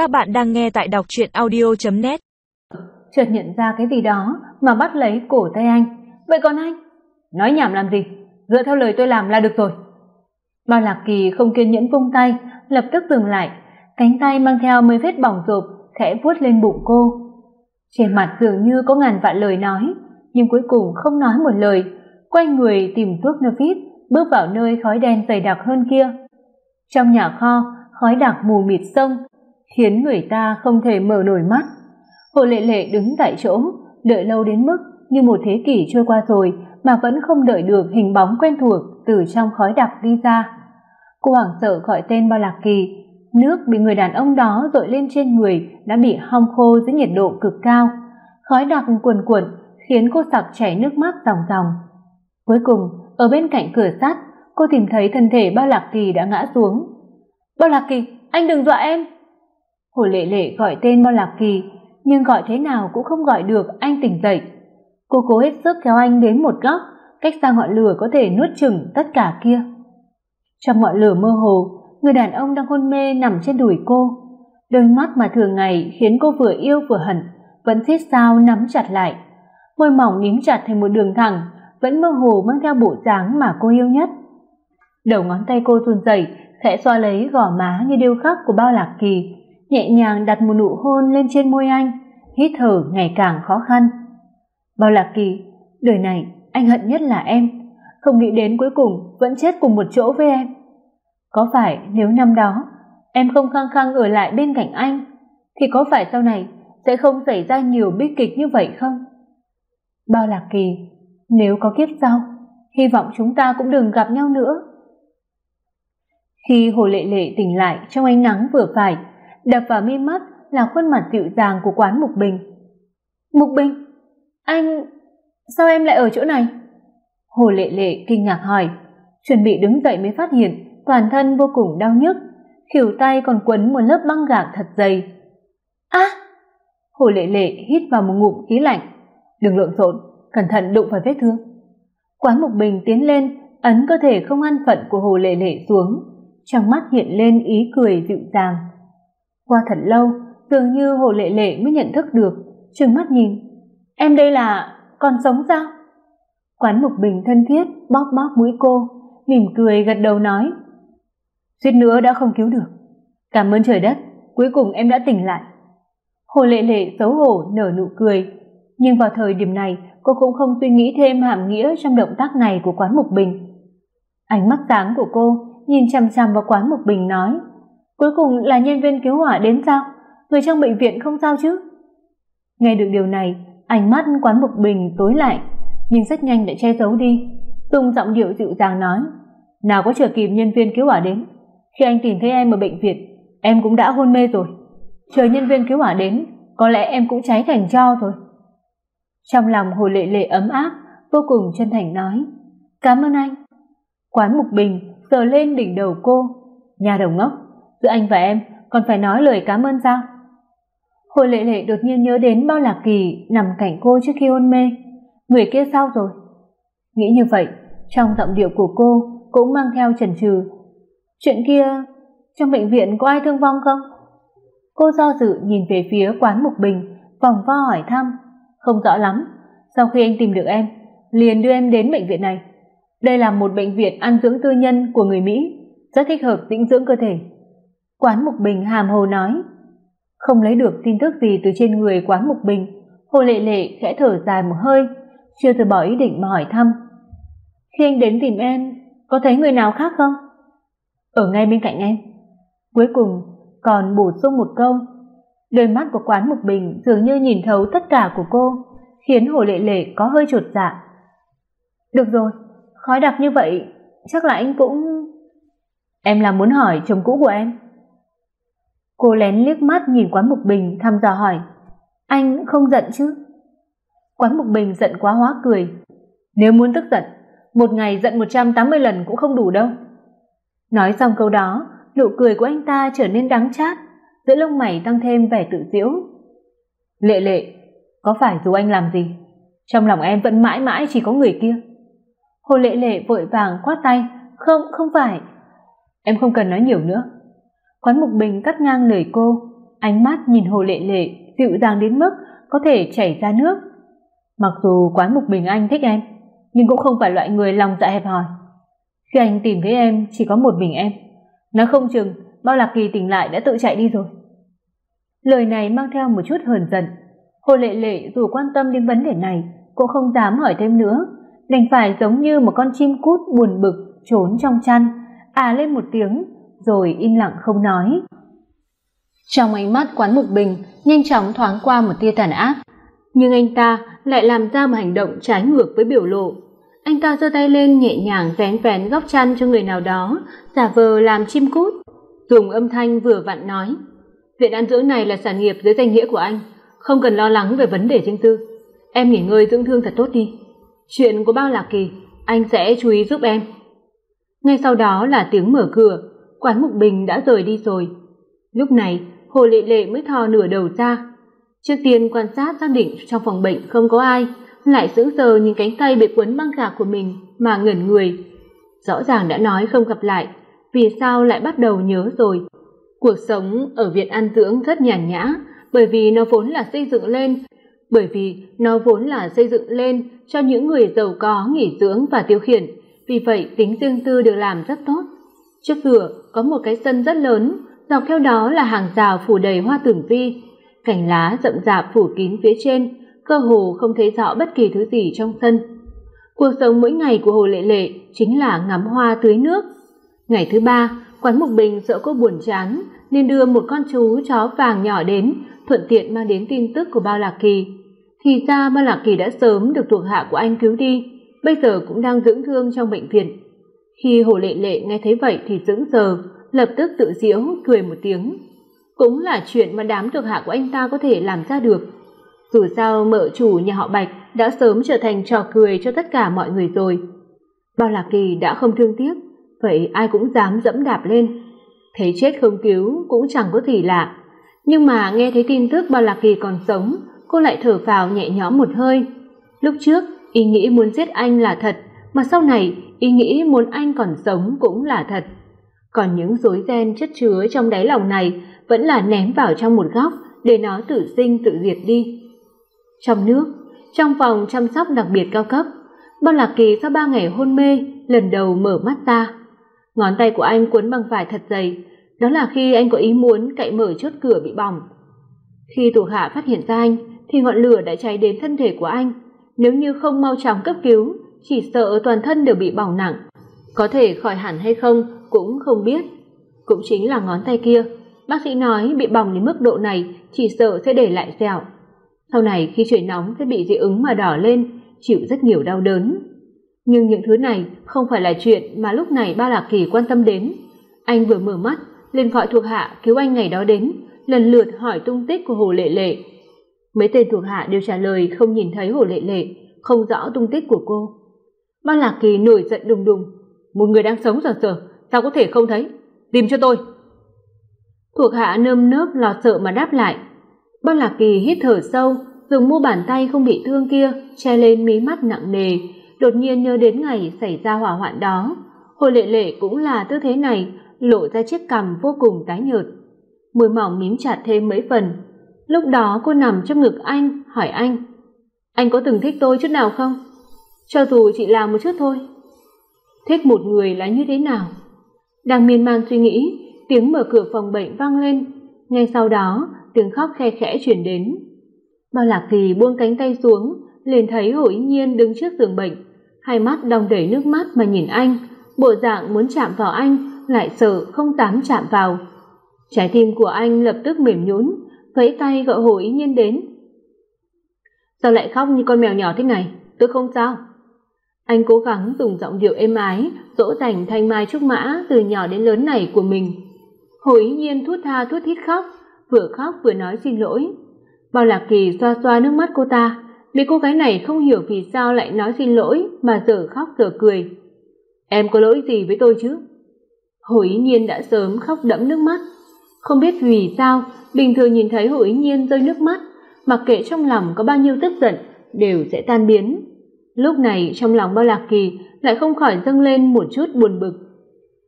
Các bạn đang nghe tại đọc truyện audio.net Chợt nhận ra cái gì đó mà bắt lấy cổ tay anh. Vậy còn anh? Nói nhảm làm gì? Dựa theo lời tôi làm là được rồi. Bao Lạc Kỳ không kiên nhẫn vung tay, lập tức dừng lại, cánh tay mang theo mấy vết bỏng rộp khẽ vuốt lên bụng cô. Trên mặt dường như có ngàn vạn lời nói, nhưng cuối cùng không nói một lời, quay người tìm thuốc Novit, bước vào nơi khói đen dày đặc hơn kia. Trong nhà kho, khói đặc mù mịt sông, khiến người ta không thể mở nổi mắt. Hồ Lệ Lệ đứng tại chỗ, đợi lâu đến mức như một thế kỷ trôi qua rồi mà vẫn không đợi được hình bóng quen thuộc từ trong khói đặc đi ra. Cô hoảng sợ gọi tên Bao Lạc Kỳ, nước bị người đàn ông đó dội lên trên người đã bị hong khô dưới nhiệt độ cực cao. Khói đặc cuồn cuộn khiến cô sặc chảy nước mắt ròng ròng. Cuối cùng, ở bên cạnh cửa sắt, cô tìm thấy thân thể Bao Lạc Kỳ đã ngã xuống. "Bao Lạc Kỳ, anh đừng dọa em." Hồ Lệ Lệ gọi tên Bao Lạc Kỳ, nhưng gọi thế nào cũng không gọi được anh tỉnh dậy. Cô cố hết sức kéo anh đến một góc, cách xa ngọn lửa có thể nuốt chửng tất cả kia. Trong ngọn lửa mơ hồ, người đàn ông đang hôn mê nằm trên đùi cô. Đôi mắt mà thường ngày khiến cô vừa yêu vừa hận, vẫn siết sao nắm chặt lại. Môi mỏng ním chặt thành một đường thẳng, vẫn mơ hồ mang theo bộ dáng mà cô yêu nhất. Đầu ngón tay cô run rẩy, khẽ xoa lấy gò má như điêu khắc của Bao Lạc Kỳ, nhẹ nhàng đặt một nụ hôn lên trên môi anh, hít thở ngày càng khó khăn. Bao Lạc Kỳ, đời này anh hận nhất là em, không nghĩ đến cuối cùng vẫn chết cùng một chỗ với em. Có phải nếu năm đó em không khăng khăng ở lại bên cạnh anh thì có phải sau này sẽ không xảy ra nhiều bi kịch như vậy không? Bao Lạc Kỳ, nếu có kiếp sau, hy vọng chúng ta cũng đừng gặp nhau nữa. Khi Hồ Lệ Lệ tỉnh lại trong ánh nắng vừa phải, đập vào mi mắt là khuôn mặt dịu dàng của quán Mục Bình. "Mục Bình, anh sao em lại ở chỗ này?" Hồ Lệ Lệ kinh ngạc hỏi, chuẩn bị đứng dậy mới phát hiện toàn thân vô cùng đau nhức, khuỷu tay còn quấn một lớp băng gạc thật dày. "A!" Hồ Lệ Lệ hít vào một ngụm khí lạnh, "Đừng lộn xộn, cẩn thận đụng phải vết thương." Quán Mục Bình tiến lên, ấn cơ thể không an phận của Hồ Lệ Lệ xuống, trong mắt hiện lên ý cười dịu dàng. Qua thật lâu, dường như Hồ Lệ Lệ mới nhận thức được, trừng mắt nhìn, "Em đây là còn sống sao?" Quán Mục Bình thân thiết bóp bóp mũi cô, mỉm cười gật đầu nói, "Suýt nữa đã không cứu được. Cảm ơn trời đất, cuối cùng em đã tỉnh lại." Hồ Lệ Lệ xấu hổ nở nụ cười, nhưng vào thời điểm này, cô cũng không suy nghĩ thêm hàm nghĩa trong động tác này của Quán Mục Bình. Ánh mắt sáng của cô nhìn chằm chằm vào Quán Mục Bình nói, "Cuối cùng là nhân viên cứu hỏa đến sao? Người trong bệnh viện không sao chứ?" Nghe được điều này, ánh mắt Quán Mục Bình tối lại, nhưng rất nhanh đã che giấu đi, dùng giọng điệu dịu dàng nói, "Nào có chờ kịp nhân viên cứu hỏa đến, khi anh tìm thấy em ở bệnh viện, em cũng đã hôn mê rồi. Chờ nhân viên cứu hỏa đến, có lẽ em cũng cháy thành tro rồi." Trong lòng Hồ Lệ Lệ ấm áp, vô cùng chân thành nói, "Cảm ơn anh." Quán Mục Bình sờ lên đỉnh đầu cô, "Nhà đầu ngốc, giữa anh và em còn phải nói lời cảm ơn sao?" Hồ Lệ Lệ đột nhiên nhớ đến Bao Lạc Kỳ nằm cạnh cô trước khi hôn mê, người kia sao rồi? Nghĩ như vậy, trong giọng điệu của cô cũng mang theo chần chừ. Chuyện kia, trong bệnh viện có ai thương vong không? Cô do dự nhìn về phía quán Mục Bình, vòng vo hỏi thăm, không rõ lắm, sau khi anh tìm được em, liền đưa em đến bệnh viện này. Đây là một bệnh viện ăn dưỡng tư nhân của người Mỹ, rất thích hợp tĩnh dưỡng cơ thể. Quán Mục Bình hàm hồ nói, không lấy được tin tức gì từ trên người Quán Mục Bình, Hồ Lệ Lệ khẽ thở dài một hơi, chưa từ bỏ ý định mà hỏi thăm. Khi anh đến tìm em, có thấy người nào khác không? Ở ngay bên cạnh em. Cuối cùng còn bổ sung một câu, đôi mắt của Quán Mục Bình dường như nhìn thấu tất cả của cô, khiến Hồ Lệ Lệ có hơi chột dạ. Được rồi, khói đặc như vậy, chắc là anh cũng Em là muốn hỏi chồng cũ của em. Cô lén liếc mắt nhìn Quán Mục Bình thăm dò hỏi, anh không giận chứ? Quán Mục Bình giận quá hóa cười, nếu muốn tức giận, một ngày giận 180 lần cũng không đủ đâu. Nói xong câu đó, nụ cười của anh ta trở nên đắng chát, giữa lông mày tăng thêm vẻ tự giễu. Lệ lệ, có phải dù anh làm gì, trong lòng em vẫn mãi mãi chỉ có người kia. Hồ lệ lệ vội vàng khoát tay, không, không phải. Em không cần nói nhiều nữa. Quán Mục Bình cắt ngang lời cô, ánh mắt nhìn Hồ Lệ Lệ dịu dàng đến mức có thể chảy ra nước. Mặc dù quán Mục Bình Anh thích em, nhưng cũng không phải loại người lòng dạ hẹp hòi. Khi anh tìm thấy em chỉ có một mình em, nó không chừng Bao Lạc Kỳ tỉnh lại đã tự chạy đi rồi. Lời này mang theo một chút hờn giận. Hồ Lệ Lệ dù quan tâm đến vấn đề này, cũng không dám hỏi thêm nữa, đành phải giống như một con chim cút buồn bực trốn trong chăn, à lên một tiếng rồi im lặng không nói. Trong ánh mắt Quán Mục Bình nhanh chóng thoáng qua một tia tàn ác, nhưng anh ta lại làm ra một hành động trái ngược với biểu lộ. Anh ta giơ tay lên nhẹ nhàng vén vén góc chăn cho người nào đó, giả vờ làm chim cút, dùng âm thanh vừa vặn nói: "Viện ăn dưỡng này là sản nghiệp dưới danh nghĩa của anh, không cần lo lắng về vấn đề riêng tư. Em nghỉ ngơi dưỡng thương thật tốt đi. Chuyện của Bao Lạc Kỳ, anh sẽ chú ý giúp em." Ngay sau đó là tiếng mở cửa, Quán Mục Bình đã rời đi rồi. Lúc này, Hồ Lệ Lệ mới thò nửa đầu ra. Trước tiên quan sát xác định trong phòng bệnh không có ai, lại sững sờ nhìn cánh tay bị quấn băng gạc của mình mà ngẩn người. Rõ ràng đã nói không gặp lại, vì sao lại bắt đầu nhớ rồi? Cuộc sống ở viện ăn dưỡng rất nhàn nhã, bởi vì nó vốn là xây dựng lên, bởi vì nó vốn là xây dựng lên cho những người giàu có nghỉ dưỡng và tiêu khiển, vì vậy tính riêng tư được làm rất tốt. Trước cửa có một cái sân rất lớn, dọc theo đó là hàng rào phủ đầy hoa tưởng vi, cành lá rậm rạp phủ kín phía trên, cơ hồ không thấy rõ bất kỳ thứ gì trong sân. Cuộc sống mỗi ngày của Hồ Lệ Lệ chính là ngắm hoa tưới nước. Ngày thứ ba, quán Mục Bình sợ cô buồn chán nên đưa một con chú chó vàng nhỏ đến, thuận tiện mang đến tin tức của Bao Lạc Kỳ. Thì ra Bao Lạc Kỳ đã sớm được thuộc hạ của anh cứu đi, bây giờ cũng đang dưỡng thương trong bệnh viện. Khi Hồ Lệ Lệ nghe thấy vậy thì sững sờ, lập tức tự giễu cười một tiếng. Cũng là chuyện mà đám thuộc hạ của anh ta có thể làm ra được. Dù sao mợ chủ nhà họ Bạch đã sớm trở thành trò cười cho tất cả mọi người rồi. Bao Lạc Kỳ đã không thương tiếc, vậy ai cũng dám dẫm đạp lên. Thấy chết không cứu cũng chẳng có gì lạ. Nhưng mà nghe thấy tin tức Bao Lạc Kỳ còn sống, cô lại thở phào nhẹ nhõm một hơi. Lúc trước, ý nghĩ muốn giết anh là thật, mà sau này ý nghĩ muốn anh còn sống cũng là thật. Còn những rối ren chất chứa trong đáy lòng này vẫn là ném vào trong một góc để nó tự sinh tự diệt đi. Trong nước, trong phòng chăm sóc đặc biệt cao cấp, Bao Lạc Kỳ sau ba ngày hôn mê, lần đầu mở mắt ra. Ngón tay của anh cuốn băng vải thật dày, đó là khi anh có ý muốn cậy mở chốt cửa bị bỏng. Khi thủ hạ phát hiện ra anh, thì ngọn lửa đã cháy đến thân thể của anh, nếu như không mau chóng cấp cứu, chỉ sợ toàn thân đều bị bỏng nặng, có thể khỏi hẳn hay không cũng không biết. Cũng chính là ngón tay kia, bác sĩ nói bị bỏng đến mức độ này chỉ sợ sẽ để lại sẹo. Sau này khi trời nóng sẽ bị dị ứng mà đỏ lên, chịu rất nhiều đau đớn. Nhưng những thứ này không phải là chuyện mà lúc này Ba Lạc Kỳ quan tâm đến. Anh vừa mở mắt, liền gọi thuộc hạ cứu anh ngày đó đến, lần lượt hỏi tung tích của Hồ Lệ Lệ. Mấy tên thuộc hạ đều trả lời không nhìn thấy Hồ Lệ Lệ, không rõ tung tích của cô. Ba Lạc Kỳ nổi giận đùng đùng, một người đang sống sờ sờ, sao có thể không thấy? Tìm cho tôi. Thuộc hạ nơm nớp lo sợ mà đáp lại. Ba Lạc Kỳ hít thở sâu, dùng mu bàn tay không bị thương kia che lên mí mắt nặng nề, đột nhiên nhớ đến ngày xảy ra hỏa hoạn đó. Hồ Lệ Lệ cũng là tư thế này, lộ ra chiếc cằm vô cùng tái nhợt. Môi mỏng mím chặt thêm mấy phần. Lúc đó cô nằm trong ngực anh, hỏi anh: "Anh có từng thích tôi chút nào không?" Cho dù chỉ là một chút thôi. Thích một người là như thế nào? Đang miên man suy nghĩ, tiếng mở cửa phòng bệnh vang lên, ngay sau đó, tiếng khóc khe khẽ truyền đến. Bao Lạc Kỳ buông cánh tay xuống, liền thấy Hồ Ý Nhiên đứng trước giường bệnh, hai mắt đong đầy nước mắt mà nhìn anh, bộ dạng muốn chạm vào anh, lại sợ không dám chạm vào. Trái tim của anh lập tức mềm nhũn, vẫy tay gọi Hồ Ý Nhiên đến. Sao lại khóc như con mèo nhỏ thế này? Tôi không sao. Anh cố gắng dùng giọng điệu êm ái, dỗ dành thanh mai trúc mã từ nhỏ đến lớn này của mình. Hồ Ý Nhiên thút tha thút thít khóc, vừa khóc vừa nói xin lỗi. Bao Lạc Kỳ xoa xoa nước mắt cô ta, vì cô gái này không hiểu vì sao lại nói xin lỗi mà giờ khóc giờ cười. Em có lỗi gì với tôi chứ? Hồ Ý Nhiên đã sớm khóc đẫm nước mắt. Không biết vì sao, bình thường nhìn thấy Hồ Ý Nhiên rơi nước mắt, mặc kệ trong lòng có bao nhiêu tức giận, đều sẽ tan biến. Lúc này trong lòng Bao Lạc Kỳ lại không khỏi dâng lên một chút buồn bực.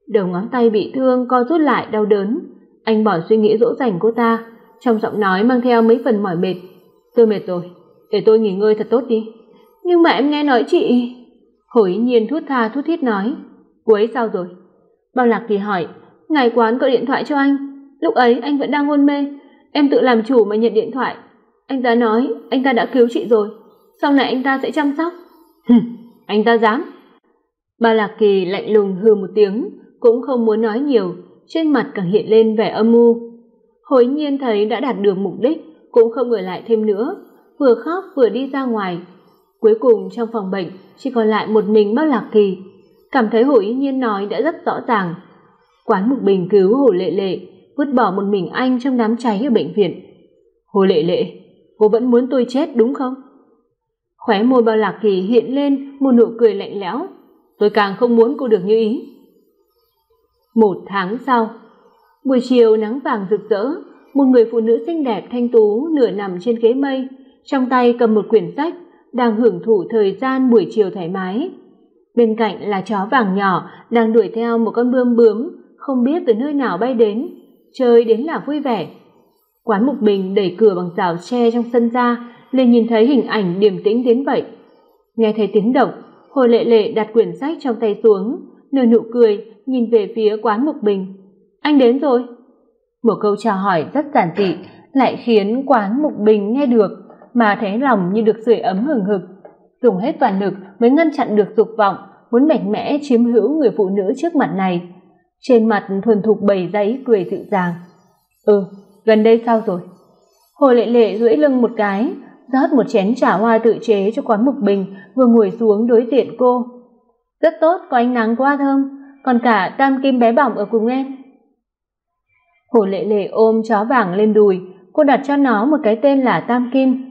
Đầu ngón tay bị thương co rút lại đau đớn, anh bỏ suy nghĩ dỗ dành cô ta, trong giọng nói mang theo mấy phần mỏi mệt. Tôi mệt rồi để tôi nghỉ ngơi thật tốt đi. Nhưng mà em nghe nói chị hồ ý nhiên thút tha thút thít nói. Cô ấy sao rồi? Bao lạc kỳ hỏi. Ngài quán gọi điện thoại cho anh. Lúc ấy anh vẫn đang hôn mê. Em tự làm chủ mà nhận điện thoại. Anh ta nói anh ta đã cứu chị rồi. Sau này anh ta sẽ chăm sóc anh ta dám. Ba lạc kỳ lạnh lùng hừ một tiếng, cũng không muốn nói nhiều, trên mặt càng hiện lên vẻ âm mưu hối nhiên thấy đã đạt được mục đích, cũng không ở lại thêm nữa, vừa khóc vừa đi ra ngoài. Cuối cùng trong phòng bệnh, chỉ còn lại một mình bác lạc kỳ. Cảm thấy hồ ý nhiên nói đã rất rõ ràng. Quán mục bình cứu hồ lệ lệ, vứt bỏ một mình anh trong đám cháy ở bệnh viện. Hồ lệ lệ, cô vẫn muốn tôi chết đúng không? Khóe môi bao lạc kỳ hiện lên một nụ cười lạnh lẽo. Tôi càng không muốn cô được như ý. Một tháng sau, buổi chiều nắng vàng rực rỡ, một người phụ nữ xinh đẹp thanh tú nửa nằm trên ghế mây, trong tay cầm một quyển sách đang hưởng thụ thời gian buổi chiều thoải mái. Bên cạnh là chó vàng nhỏ đang đuổi theo một con bươm bướm, không biết từ nơi nào bay đến, chơi đến là vui vẻ. Quán mục bình đẩy cửa bằng rào tre trong sân ra liền nhìn thấy hình ảnh điềm tĩnh đến vậy. Nghe thấy tiếng động, hồ lệ lệ đặt quyển sách trong tay xuống, nở nụ cười, nhìn về phía quán mục bình. Anh đến rồi. Một câu chào hỏi rất giản dị lại khiến quán mục bình nghe được, mà thấy lòng như được sưởi ấm hừng hực. Dùng hết toàn lực mới ngăn chặn được dục vọng, muốn mạnh mẽ chiếm hữu người phụ nữ trước mặt này. Trên mặt thuần thục bày giấy cười dịu dàng. Ừ gần đây sao rồi? Hồ lệ lệ duỗi lưng một cái rót một chén trà hoa tự chế cho quán mục bình, vừa ngồi xuống đối diện cô. Rất tốt, có ánh nắng quá thơm. Còn cả tam kim bé bỏng ở cùng em. Hồ lệ lệ ôm chó vàng lên đùi. Cô đặt cho nó một cái tên là tam kim.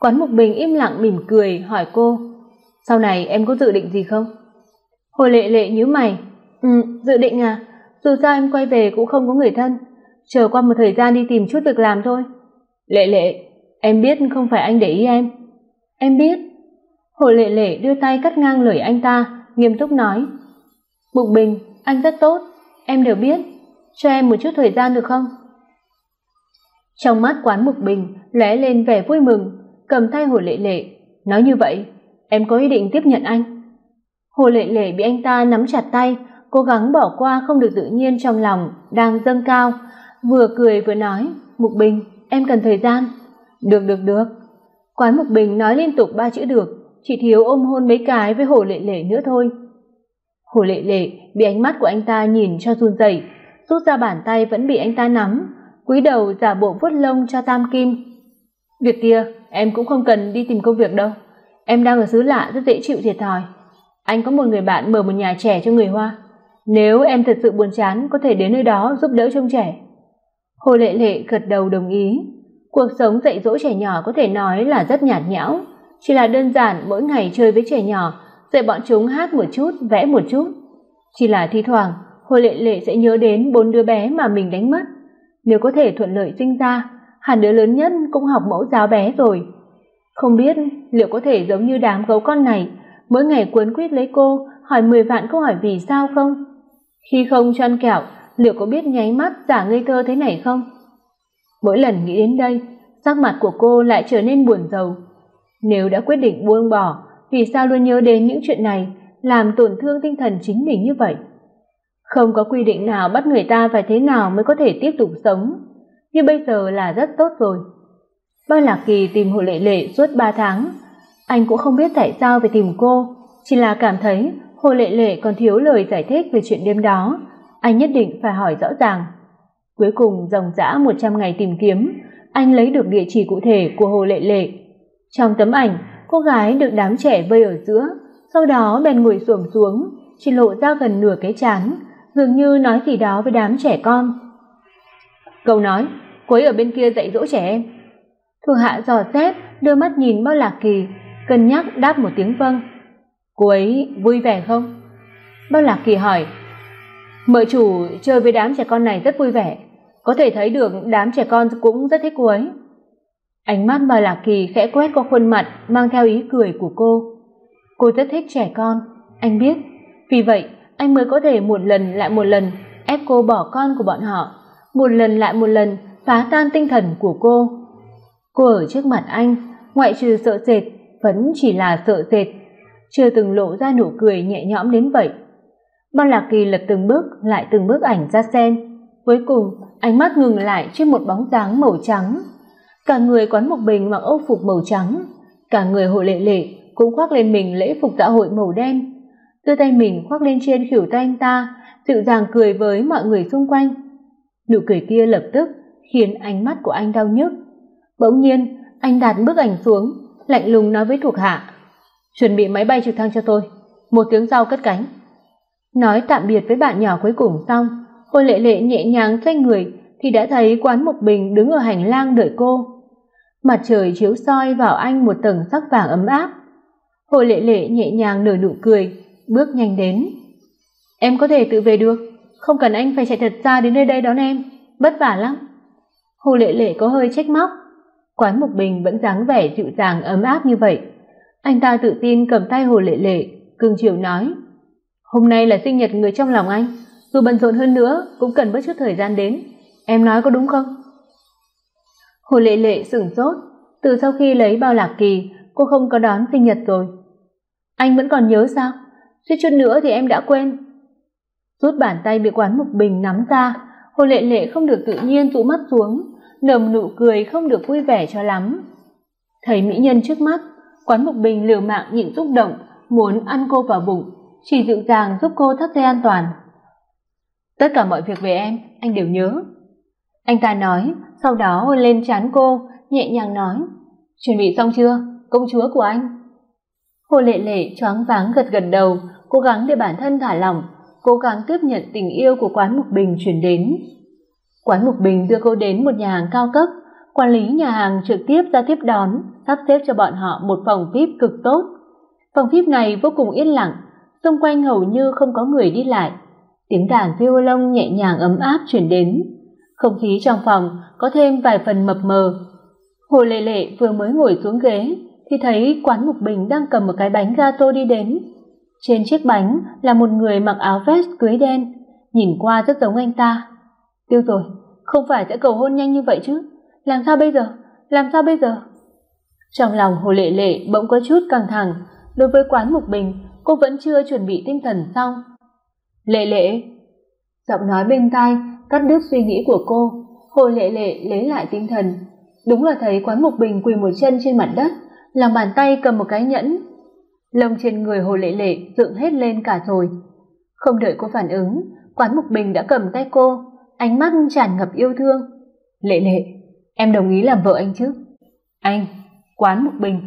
Quán mục bình im lặng mỉm cười, hỏi cô, sau này em có dự định gì không? Hồ lệ lệ nhíu mày ừ dự định à? Dù sao em quay về cũng không có người thân. Chờ qua một thời gian đi tìm chút việc làm thôi. Lệ lệ em biết không phải anh để ý em. Em biết. Hồ lệ lệ đưa tay cắt ngang lời anh ta, nghiêm túc nói. Mục bình, anh rất tốt. Em đều biết. Cho em một chút thời gian được không? Trong mắt quán mục bình lóe lên vẻ vui mừng, cầm tay hồ lệ lệ. Nói như vậy, em có ý định tiếp nhận anh? Hồ lệ lệ bị anh ta nắm chặt tay, cố gắng bỏ qua không được tự nhiên trong lòng đang dâng cao, vừa cười vừa nói mục bình, em cần thời gian được được được. Quán mục bình nói liên tục ba chữ được, chỉ thiếu ôm hôn mấy cái với hồ lệ lệ nữa thôi. Hồ lệ lệ bị ánh mắt của anh ta nhìn cho run rẩy, rút ra bàn tay vẫn bị anh ta nắm, cúi đầu giả bộ vuốt lông cho tam kim. Việc kia, em cũng không cần đi tìm công việc đâu. Em đang ở xứ lạ rất dễ chịu thiệt thòi. Anh có một người bạn mở một nhà trẻ cho người hoa. Nếu em thật sự buồn chán, có thể đến nơi đó giúp đỡ trông trẻ. Hồ lệ lệ gật đầu đồng ý cuộc sống dạy dỗ trẻ nhỏ có thể nói là rất nhạt nhẽo. Chỉ là đơn giản, mỗi ngày chơi với trẻ nhỏ, dạy bọn chúng hát một chút, vẽ một chút. Chỉ là thi thoảng, hồ lệ lệ sẽ nhớ đến bốn đứa bé mà mình đánh mất. Nếu có thể thuận lợi sinh ra, hẳn đứa lớn nhất cũng học mẫu giáo bé rồi. Không biết liệu có thể giống như đám gấu con này, mỗi ngày cuốn quýt lấy cô, hỏi mười vạn câu hỏi vì sao không? Khi không cho ăn kẹo, liệu có biết nháy mắt giả ngây thơ thế này không? Mỗi lần nghĩ đến đây, sắc mặt của cô lại trở nên buồn rầu. Nếu đã quyết định buông bỏ, vì sao luôn nhớ đến những chuyện này, làm tổn thương tinh thần chính mình như vậy? Không có quy định nào bắt người ta phải thế nào mới có thể tiếp tục sống. Như bây giờ là rất tốt rồi. Bao lạc kỳ tìm hồ lệ lệ suốt ba tháng. Anh cũng không biết tại sao phải tìm cô. Chỉ là cảm thấy hồ lệ lệ còn thiếu lời giải thích về chuyện đêm đó. Anh nhất định phải hỏi rõ ràng cuối cùng dòng dã một trăm ngày tìm kiếm, anh lấy được địa chỉ cụ thể của hồ lệ lệ. Trong tấm ảnh, cô gái được đám trẻ vây ở giữa, sau đó bèn ngồi xổm xuống, chỉ lộ ra gần nửa cái trán dường như nói gì đó với đám trẻ con. Câu nói, cô ấy ở bên kia dạy dỗ trẻ em. Thuộc hạ dò xét, đưa mắt nhìn bao lạc kỳ, cân nhắc đáp một tiếng vâng. Cô ấy vui vẻ không? Bao lạc kỳ hỏi. Mợ chủ chơi với đám trẻ con này rất vui vẻ có thể thấy được đám trẻ con cũng rất thích cô ấy ánh mắt bao lạc kỳ khẽ quét qua khuôn mặt mang theo ý cười của cô cô rất thích trẻ con anh biết vì vậy anh mới có thể một lần lại một lần ép cô bỏ con của bọn họ một lần lại một lần phá tan tinh thần của cô. Cô ở trước mặt anh, ngoại trừ sợ sệt, vẫn chỉ là sợ sệt, chưa từng lộ ra nụ cười nhẹ nhõm đến vậy. Bao Lạc Kỳ lật từng bước lại từng bước ảnh ra xem, cuối cùng ánh mắt ngừng lại trên một bóng dáng màu trắng. Cả người quán một bình mặc âu phục màu trắng, cả người hồ lệ lệ cũng khoác lên mình lễ phục dạ hội màu đen. Đưa tay mình khoác lên trên khỉu tay anh ta, dịu dàng cười với mọi người xung quanh. Nụ cười kia lập tức khiến ánh mắt của anh đau nhức. Bỗng nhiên, anh đặt bức ảnh xuống, lạnh lùng nói với thuộc hạ: "Chuẩn bị máy bay trực thăng cho tôi, một tiếng sau cất cánh." Nói tạm biệt với bạn nhỏ cuối cùng xong, cô Lệ Lệ nhẹ nhàng xoay người thì đã thấy Quán Mộc Bình đứng ở hành lang đợi cô. Mặt trời chiếu soi vào anh một tầng sắc vàng ấm áp. Hồ Lệ Lệ nhẹ nhàng nở nụ cười, bước nhanh đến. "Em có thể tự về được, không cần anh phải chạy thật xa đến nơi đây đón em, vất vả lắm." Hồ Lệ Lệ có hơi trách móc. Quán Mộc Bình vẫn dáng vẻ dịu dàng ấm áp như vậy. Anh ta tự tin cầm tay Hồ Lệ Lệ, cương chiều nói: "Hôm nay là sinh nhật người trong lòng anh, dù bận rộn hơn nữa cũng cần bớt chút thời gian đến, em nói có đúng không?" Hồ Lệ Lệ sửng sốt, từ sau khi lấy bao lạc kỳ, cô không có đón sinh nhật rồi. Anh vẫn còn nhớ sao? Suýt chút nữa thì em đã quên. Rút bàn tay bị quán Mục Bình nắm ra, Hồ Lệ Lệ không được tự nhiên dụ mắt xuống, nở nụ cười không được vui vẻ cho lắm. Thấy mỹ nhân trước mắt, Quán Mục Bình liều mạng nhịn xúc động, muốn ăn cô vào bụng, chỉ dịu dàng giúp cô thắt dây an toàn. Tất cả mọi việc về em, anh đều nhớ. Anh ta nói, sau đó hôn lên trán cô, nhẹ nhàng nói, "Chuẩn bị xong chưa, công chúa của anh?" Hồ Lệ Lệ choáng váng gật gật đầu, cố gắng để bản thân thả lỏng, cố gắng tiếp nhận tình yêu của quán Mục Bình truyền đến. Quán Mục Bình đưa cô đến một nhà hàng cao cấp, quản lý nhà hàng trực tiếp ra tiếp đón, sắp xếp cho bọn họ một phòng VIP cực tốt. Phòng VIP này vô cùng yên lặng, xung quanh hầu như không có người đi lại. Tiếng đàn violon nhẹ nhàng ấm áp truyền đến. Không khí trong phòng có thêm vài phần mập mờ. Hồ Lệ Lệ vừa mới ngồi xuống ghế thì thấy quán Mục Bình đang cầm một cái bánh gato đi đến. Trên chiếc bánh là một người mặc áo vest cưới đen, nhìn qua rất giống anh ta. Tiêu rồi, không phải sẽ cầu hôn nhanh như vậy chứ? Làm sao bây giờ? Làm sao bây giờ? Trong lòng Hồ Lệ Lệ bỗng có chút căng thẳng, đối với quán Mục Bình, cô vẫn chưa chuẩn bị tinh thần xong. "Lệ Lệ." Giọng nói bên tai cắt đứt suy nghĩ của cô, Hồ Lệ Lệ lấy lại tinh thần, đúng là thấy quán Mục Bình quỳ một chân trên mặt đất, lòng bàn tay cầm một cái nhẫn. Lông trên người Hồ Lệ Lệ dựng hết lên cả rồi. Không đợi cô phản ứng, quán Mục Bình đã cầm tay cô, ánh mắt tràn ngập yêu thương. "Lệ Lệ, em đồng ý làm vợ anh chứ?" "Anh." Quán Mục Bình,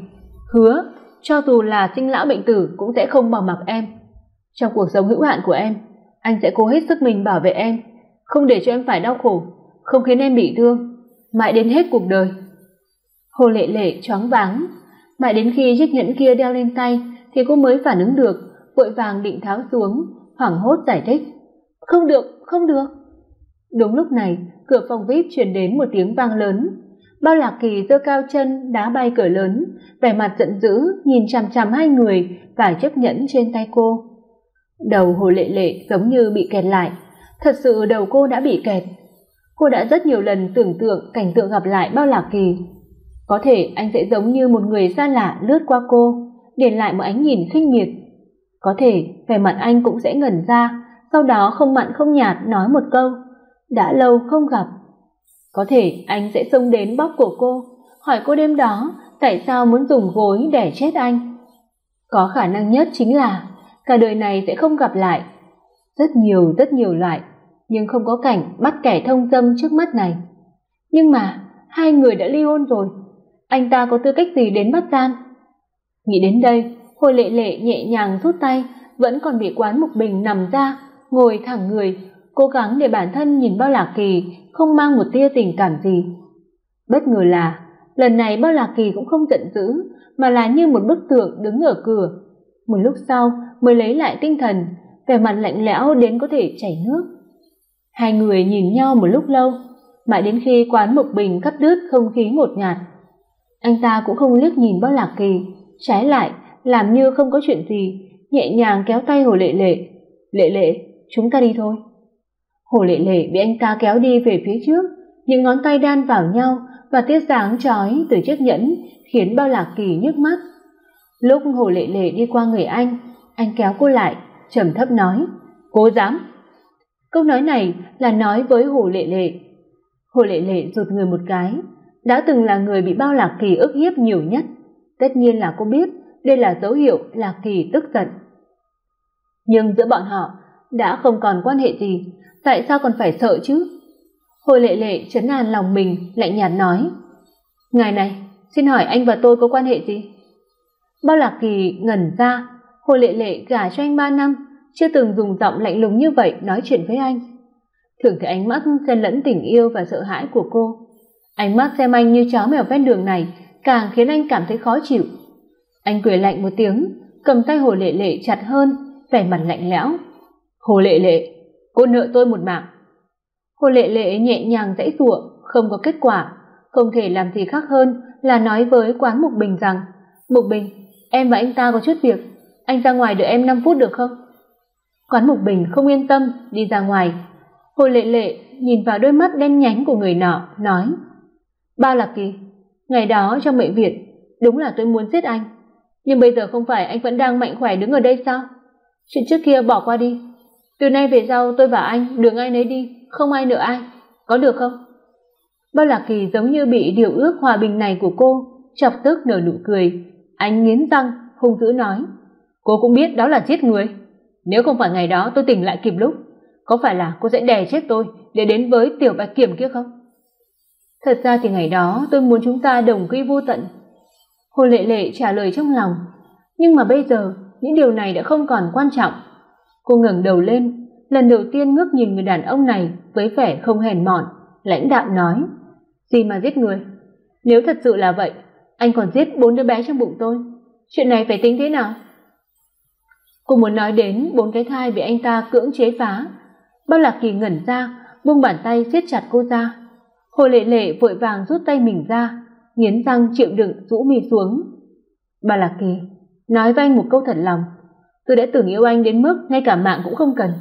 "Hứa, cho dù là sinh lão bệnh tử cũng sẽ không bỏ mặc em. Trong cuộc sống hữu hạn của em, anh sẽ cố hết sức mình bảo vệ em, không để cho em phải đau khổ, không khiến em bị thương, mãi đến hết cuộc đời." Hồ Lệ Lệ choáng váng, mãi đến khi chiếc nhẫn kia đeo lên tay thì cô mới phản ứng được, vội vàng định tháo xuống, hoảng hốt giải thích. "Không được, không được." Đúng lúc này, cửa phòng VIP truyền đến một tiếng vang lớn. Bao Lạc Kỳ giơ cao chân đá bay cửa lớn, vẻ mặt giận dữ nhìn chằm chằm hai người và chiếc nhẫn trên tay cô. Đầu Hồ Lệ Lệ giống như bị kẹt lại, thật sự đầu cô đã bị kẹt. Cô đã rất nhiều lần tưởng tượng cảnh tượng gặp lại Bao Lạc Kỳ. Có thể anh sẽ giống như một người xa lạ lướt qua cô, để lại một ánh nhìn khinh miệt. Có thể vẻ mặt anh cũng sẽ ngẩn ra, sau đó không mặn không nhạt nói một câu, đã lâu không gặp. Có thể anh sẽ xông đến bóp cổ cô, hỏi cô đêm đó tại sao muốn dùng gối để chết anh. Có khả năng nhất chính là cả đời này sẽ không gặp lại. Rất nhiều rất nhiều loại, nhưng không có cảnh bắt kẻ thông dâm trước mắt này. Nhưng mà hai người đã ly hôn rồi, anh ta có tư cách gì đến bắt gian? Nghĩ đến đây, Hồi Lệ Lệ nhẹ nhàng rút tay, vẫn còn bị quán Mục Bình nằm ra, ngồi thẳng người, cố gắng để bản thân nhìn Bao Lạc Kỳ không mang một tia tình cảm gì. Bất ngờ là, lần này Bao Lạc Kỳ cũng không giận dữ, mà là như một bức tượng đứng ở cửa. Một lúc sau mới lấy lại tinh thần, vẻ mặt lạnh lẽo đến có thể chảy nước. Hai người nhìn nhau một lúc lâu, mãi đến khi quán Mục Bình cắt đứt không khí ngột ngạt. Anh ta cũng không liếc nhìn Bao Lạc Kỳ, trái lại làm như không có chuyện gì, nhẹ nhàng kéo tay Hồ Lệ Lệ. "Lệ Lệ, chúng ta đi thôi." Hồ Lệ Lệ bị anh ta kéo đi về phía trước, những ngón tay đan vào nhau và tia sáng chói từ chiếc nhẫn khiến bao lạc kỳ nhức mắt lúc hồ lệ lệ đi qua người anh anh kéo cô lại, trầm thấp nói cô dám. Câu nói này là nói với hồ lệ lệ. Hồ lệ lệ rụt người một cái, đã từng là người bị bao lạc kỳ ức hiếp nhiều nhất. Tất nhiên là cô biết, đây là dấu hiệu lạc kỳ tức giận. Nhưng giữa bọn họ đã không còn quan hệ gì, tại sao còn phải sợ chứ? Hồ lệ lệ chấn an lòng mình, lạnh nhạt nói, ngài này, xin hỏi anh và tôi có quan hệ gì? Bao lạc kỳ ngẩn ra hồ lệ lệ gả cho anh ba năm, chưa từng dùng giọng lạnh lùng như vậy nói chuyện với anh. Thường thấy ánh mắt xen lẫn tình yêu và sợ hãi của cô. Ánh mắt xem anh như chó mèo ven đường này, càng khiến anh cảm thấy khó chịu. Anh cười lạnh một tiếng, cầm tay hồ lệ lệ chặt hơn, vẻ mặt lạnh lẽo. Hồ lệ lệ, cô nợ tôi một mạng. Hồ lệ lệ nhẹ nhàng dãy giụa, không có kết quả. Không thể làm gì khác hơn là nói với quán mục bình rằng, mục bình, em và anh ta có chút việc anh ra ngoài đợi em năm phút được không? Quán mục bình không yên tâm, đi ra ngoài. Hồ lệ lệ nhìn vào đôi mắt đen nhánh của người nọ, nói bao lạc kỳ, ngày đó trong bệnh viện, đúng là tôi muốn giết anh. Nhưng bây giờ không phải anh vẫn đang mạnh khỏe đứng ở đây sao? Chuyện trước kia bỏ qua đi. Từ nay về sau tôi và anh đường ai nấy đi, không ai nợ ai. Có được không? Bao lạc kỳ giống như bị điều ước hòa bình này của cô, chọc tức nở nụ cười. Anh nghiến răng, hung dữ nói cô cũng biết đó là giết người. Nếu không phải ngày đó tôi tỉnh lại kịp lúc, có phải là cô sẽ đè chết tôi để đến với tiểu bạch kiểm kia không? Thật ra thì ngày đó tôi muốn chúng ta đồng quy vô tận. Hồ lệ lệ trả lời trong lòng, nhưng mà bây giờ những điều này đã không còn quan trọng. Cô ngẩng đầu lên, lần đầu tiên ngước nhìn người đàn ông này với vẻ không hèn mọn, lãnh đạm nói, gì mà giết người? Nếu thật sự là vậy, anh còn giết bốn đứa bé trong bụng tôi. Chuyện này phải tính thế nào? Cô muốn nói đến bốn cái thai bị anh ta cưỡng chế phá. Bao lạc kỳ ngẩn ra, buông bàn tay siết chặt cô ra. Hồ lệ lệ vội vàng rút tay mình ra, nghiến răng chịu đựng rũ mi xuống. Bao lạc kỳ, nói với anh một câu thật lòng. Tôi đã từng yêu anh đến mức ngay cả mạng cũng không cần.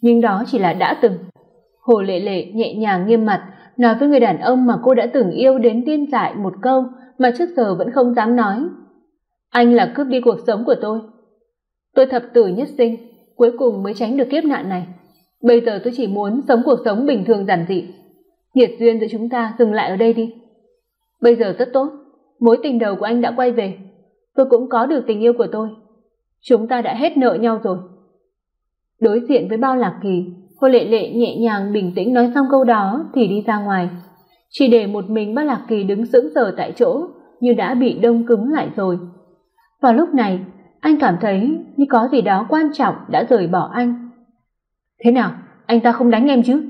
Nhưng đó chỉ là đã từng. Hồ lệ lệ nhẹ nhàng nghiêm mặt, nói với người đàn ông mà cô đã từng yêu đến điên dại một câu mà trước giờ vẫn không dám nói. Anh là cướp đi cuộc sống của tôi tôi thập tử nhất sinh, cuối cùng mới tránh được kiếp nạn này. Bây giờ tôi chỉ muốn sống cuộc sống bình thường giản dị. Nghiệt duyên giữa chúng ta dừng lại ở đây đi. Bây giờ rất tốt, mối tình đầu của anh đã quay về. Tôi cũng có được tình yêu của tôi. Chúng ta đã hết nợ nhau rồi. Đối diện với bao lạc kỳ cô lệ lệ nhẹ nhàng, bình tĩnh nói xong câu đó thì đi ra ngoài. Chỉ để một mình bao lạc kỳ đứng sững sờ tại chỗ, như đã bị đông cứng lại rồi. Vào lúc này anh cảm thấy như có gì đó quan trọng đã rời bỏ anh. Thế nào? Anh ta không đánh em chứ?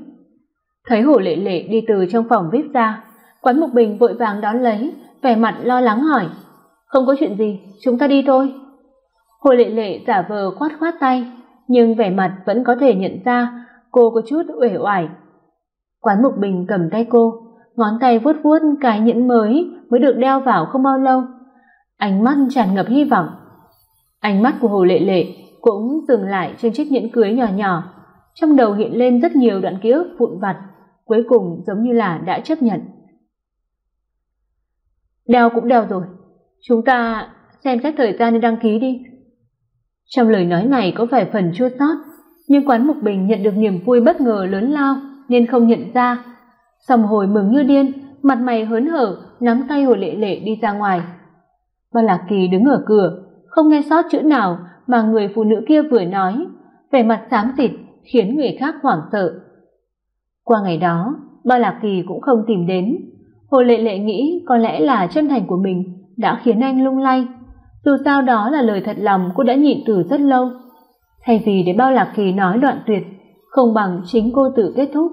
Thấy hồ lệ lệ đi từ trong phòng vip ra, quán mục bình vội vàng đón lấy, vẻ mặt lo lắng hỏi, không có chuyện gì, chúng ta đi thôi. Hồ lệ lệ giả vờ khoát khoát tay, nhưng vẻ mặt vẫn có thể nhận ra cô có chút uể oải. Quán mục bình cầm tay cô, ngón tay vuốt vuốt cái nhẫn mới mới được đeo vào không bao lâu. Ánh mắt tràn ngập hy vọng ánh mắt của hồ lệ lệ cũng dừng lại trên chiếc nhẫn cưới nhỏ nhỏ. Trong đầu hiện lên rất nhiều đoạn ký ức vụn vặt, cuối cùng giống như là đã chấp nhận. Đeo cũng đeo rồi. Chúng ta xem xét thời gian để đăng ký đi. Trong lời nói này có vài phần chua xót, nhưng quán mục bình nhận được niềm vui bất ngờ lớn lao nên không nhận ra. Sầm hồi mừng như điên, mặt mày hớn hở, nắm tay hồ lệ lệ đi ra ngoài. Ba lạc kỳ đứng ở cửa không nghe sót chữ nào mà người phụ nữ kia vừa nói. Vẻ mặt xám xịt khiến người khác hoảng sợ. Qua ngày đó, ba lạc kỳ cũng không tìm đến. Hồ lệ lệ nghĩ có lẽ là chân thành của mình đã khiến anh lung lay. Dù sao đó là lời thật lòng cô đã nhịn từ rất lâu. Thay vì để bao lạc kỳ nói đoạn tuyệt, không bằng chính cô tự kết thúc.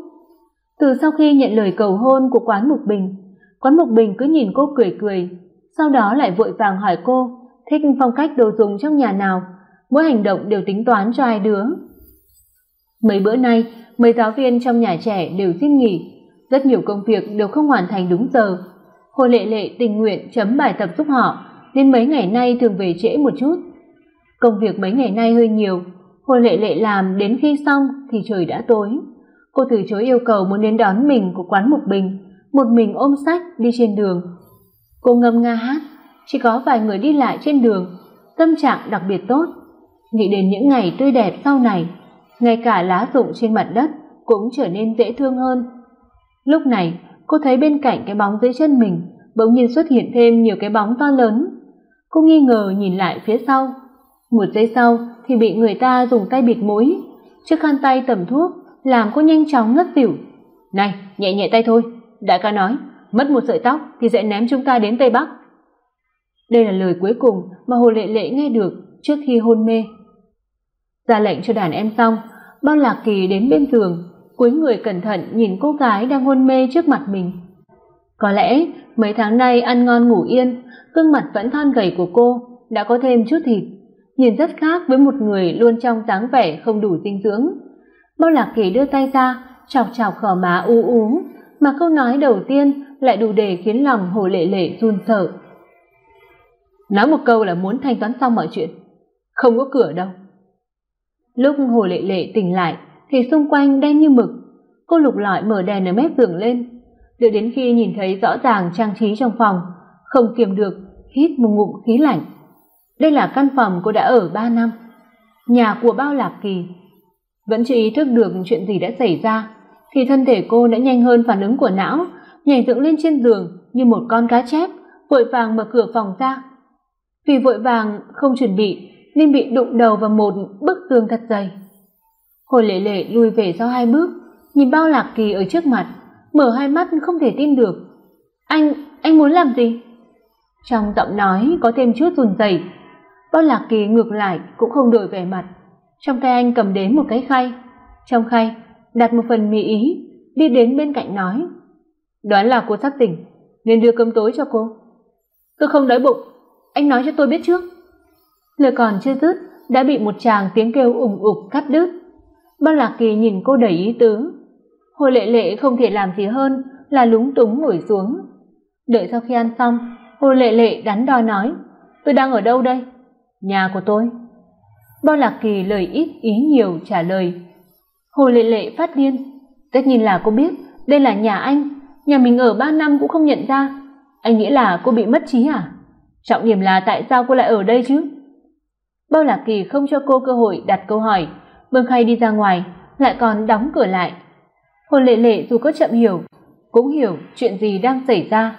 Từ sau khi nhận lời cầu hôn của quán mục bình, quán mục bình cứ nhìn cô cười cười, sau đó lại vội vàng hỏi cô thích phong cách đồ dùng trong nhà nào? Mỗi hành động đều tính toán cho hai đứa mấy bữa nay mấy giáo viên trong nhà trẻ đều xin nghỉ. Rất nhiều công việc đều không hoàn thành đúng giờ. Hồ lệ lệ tình nguyện chấm bài tập giúp họ nên mấy ngày nay thường về trễ một chút. Công việc mấy ngày nay hơi nhiều. Hồ lệ lệ làm đến khi xong thì trời đã tối. Cô từ chối yêu cầu muốn đến đón mình của quán Mục Bình, một mình ôm sách đi trên đường. Cô ngâm nga hát, chỉ có vài người đi lại trên đường, tâm trạng đặc biệt tốt. Nghĩ đến những ngày tươi đẹp sau này, ngay cả lá rụng trên mặt đất cũng trở nên dễ thương hơn. Lúc này, cô thấy bên cạnh cái bóng dưới chân mình bỗng nhiên xuất hiện thêm nhiều cái bóng to lớn. Cô nghi ngờ nhìn lại phía sau. Một giây sau thì bị người ta dùng tay bịt mũi, chiếc khăn tay tẩm thuốc làm cô nhanh chóng ngất xỉu. "Này, nhẹ nhẹ tay thôi." Đại ca nói, mất một sợi tóc thì sẽ ném chúng ta đến Tây Bắc. Đây là lời cuối cùng mà Hồ Lệ Lệ nghe được trước khi hôn mê. Ra lệnh cho đàn em xong, Bao Lạc Kỳ đến bên giường, cúi người cẩn thận nhìn cô gái đang hôn mê trước mặt mình. Có lẽ mấy tháng nay ăn ngon ngủ yên, gương mặt vẫn thon gầy của cô đã có thêm chút thịt, nhìn rất khác với một người luôn trong dáng vẻ không đủ dinh dưỡng. Bao Lạc Kỳ đưa tay ra, chọc chọc khỏ má u u, mà câu nói đầu tiên lại đủ để khiến lòng Hồ Lệ Lệ run sợ. Nói một câu là muốn thanh toán xong mọi chuyện, không có cửa đâu. Lúc Hồ Lệ Lệ tỉnh lại thì xung quanh đen như mực, cô lục lọi mở đèn ở mép giường lên, đợi đến khi nhìn thấy rõ ràng trang trí trong phòng, không kiềm được hít một ngụm khí lạnh. Đây là căn phòng cô đã ở ba năm, nhà của Bao Lạc Kỳ. Vẫn chưa ý thức được chuyện gì đã xảy ra, thì thân thể cô đã nhanh hơn phản ứng của não, nhảy dựng lên trên giường như một con cá chép, vội vàng mở cửa phòng ra. Vì vội vàng không chuẩn bị nên bị đụng đầu vào một bức tường thật dày. Hồi lệ lệ lùi về sau hai bước, nhìn bao lạc kỳ ở trước mặt, mở hai mắt không thể tin được. Anh, anh muốn làm gì? Trong giọng nói có thêm chút run rẩy. Bao lạc kỳ ngược lại cũng không đổi vẻ mặt. Trong tay anh cầm đến một cái khay. Trong khay đặt một phần mì ý, đi đến bên cạnh nói: "Đoán là cô sắp tỉnh, nên đưa cơm tối cho cô." "Tôi không đói bụng, anh nói cho tôi biết trước." Lời còn chưa dứt đã bị một chàng tiếng kêu ủng ục cắt đứt. Bao Lạc Kỳ nhìn cô đầy ý tứ. Hồi Lệ Lệ không thể làm gì hơn là lúng túng ngồi xuống. Đợi sau khi ăn xong, Hồ Lệ Lệ đắn đo nói: "Tôi đang ở đâu đây?" "Nhà của tôi." Bao Lạc Kỳ lời ít ý nhiều trả lời: Hồ Lệ Lệ phát điên, tất nhiên là cô biết, đây là nhà anh, nhà mình ở ba năm cũng không nhận ra. Anh nghĩ là cô bị mất trí à? Trọng điểm là tại sao cô lại ở đây chứ? Bao Lạc Kỳ không cho cô cơ hội đặt câu hỏi, Vương Khay đi ra ngoài, lại còn đóng cửa lại. hồn Lệ Lệ dù có chậm hiểu, cũng hiểu chuyện gì đang xảy ra.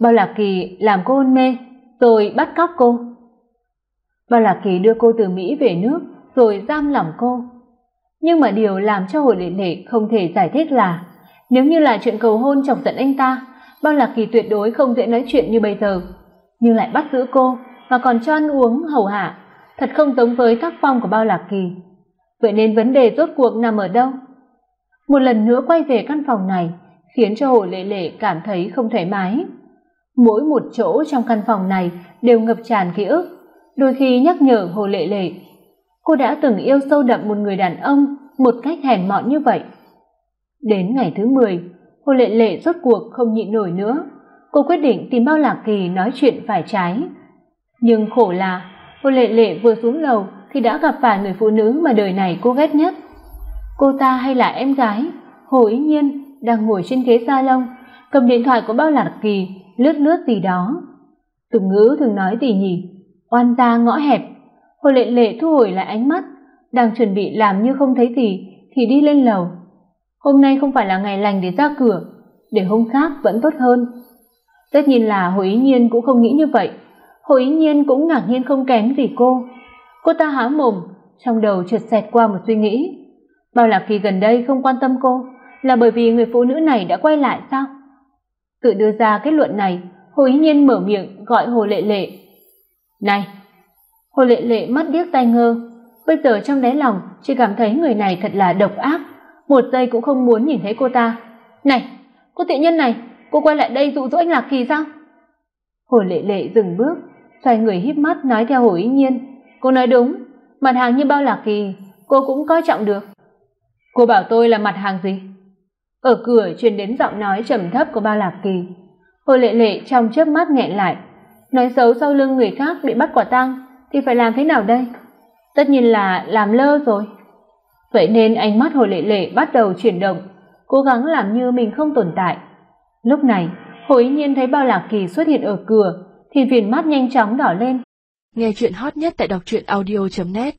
Bao Lạc Kỳ làm cô hôn mê, rồi bắt cóc cô. Bao Lạc Kỳ đưa cô từ Mỹ về nước, rồi giam lỏng cô nhưng mà điều làm cho hồn Lệ Lệ không thể giải thích là nếu như là chuyện cầu hôn chọc giận anh ta, Bao Lạc Kỳ tuyệt đối không dễ nói chuyện như bây giờ, nhưng lại bắt giữ cô và còn cho ăn uống hầu hạ, thật không giống với tác phong của Bao Lạc Kỳ. Vậy nên vấn đề rốt cuộc nằm ở đâu? Một lần nữa quay về căn phòng này, khiến cho Hồ Lệ Lệ cảm thấy không thoải mái. Mỗi một chỗ trong căn phòng này đều ngập tràn ký ức, đôi khi nhắc nhở Hồ Lệ Lệ cô đã từng yêu sâu đậm một người đàn ông một cách hèn mọn như vậy. Đến ngày thứ 10, Hồ Lệ Lệ rốt cuộc không nhịn nổi nữa, cô quyết định tìm Bao Lạc Kỳ nói chuyện phải trái. Nhưng khổ là, cô Lệ Lệ vừa xuống lầu thì đã gặp phải người phụ nữ mà đời này cô ghét nhất. Cô ta hay là em gái, Hồ Ý Nhiên đang ngồi trên ghế salon, cầm điện thoại của Bao Lạc Kỳ lướt lướt gì đó. Tục ngữ thường nói gì nhỉ? Oan gia ngõ hẹp Hồ Lệ Lệ thu hồi lại ánh mắt, đang chuẩn bị làm như không thấy gì thì đi lên lầu. Hôm nay không phải là ngày lành để ra cửa, để hôm khác vẫn tốt hơn. Tất nhiên là Hồ Ý Nhiên cũng không nghĩ như vậy. Hồ Ý Nhiên cũng ngạc nhiên không kém gì cô. Cô ta há mồm, trong đầu chợt xẹt qua một suy nghĩ. Bao Lạc Kỳ gần đây không quan tâm cô, là bởi vì người phụ nữ này đã quay lại sao? Tự đưa ra kết luận này, Hồ Ý Nhiên mở miệng gọi Hồ Lệ Lệ. "Này, Hồ Lệ Lệ mắt điếc tai ngơ, bây giờ trong đáy lòng chỉ cảm thấy người này thật là độc ác, một giây cũng không muốn nhìn thấy cô ta. "Này, cô tiện nhân này, cô quay lại đây dụ dỗ anh Lạc Kỳ sao?" Hồ Lệ Lệ dừng bước, xoay người híp mắt nói theo Hồ Ý Nhiên, "Cô nói đúng, mặt hàng như bao Lạc Kỳ, cô cũng coi trọng được." "Cô bảo tôi là mặt hàng gì?" Ở cửa truyền đến giọng nói trầm thấp của Bao Lạc Kỳ. Hồ Lệ Lệ trong chớp mắt nghẹn lại, nói xấu sau lưng người khác bị bắt quả tang, thì phải làm thế nào đây? Tất nhiên là làm lơ rồi. Vậy nên ánh mắt Hồ Lệ Lệ bắt đầu chuyển động, cố gắng làm như mình không tồn tại. Lúc này, Hồ Ý Nhiên thấy Bao Lạc Kỳ xuất hiện ở cửa, thì viền mắt nhanh chóng đỏ lên. Nghe chuyện hot nhất tại đọc truyện audio.net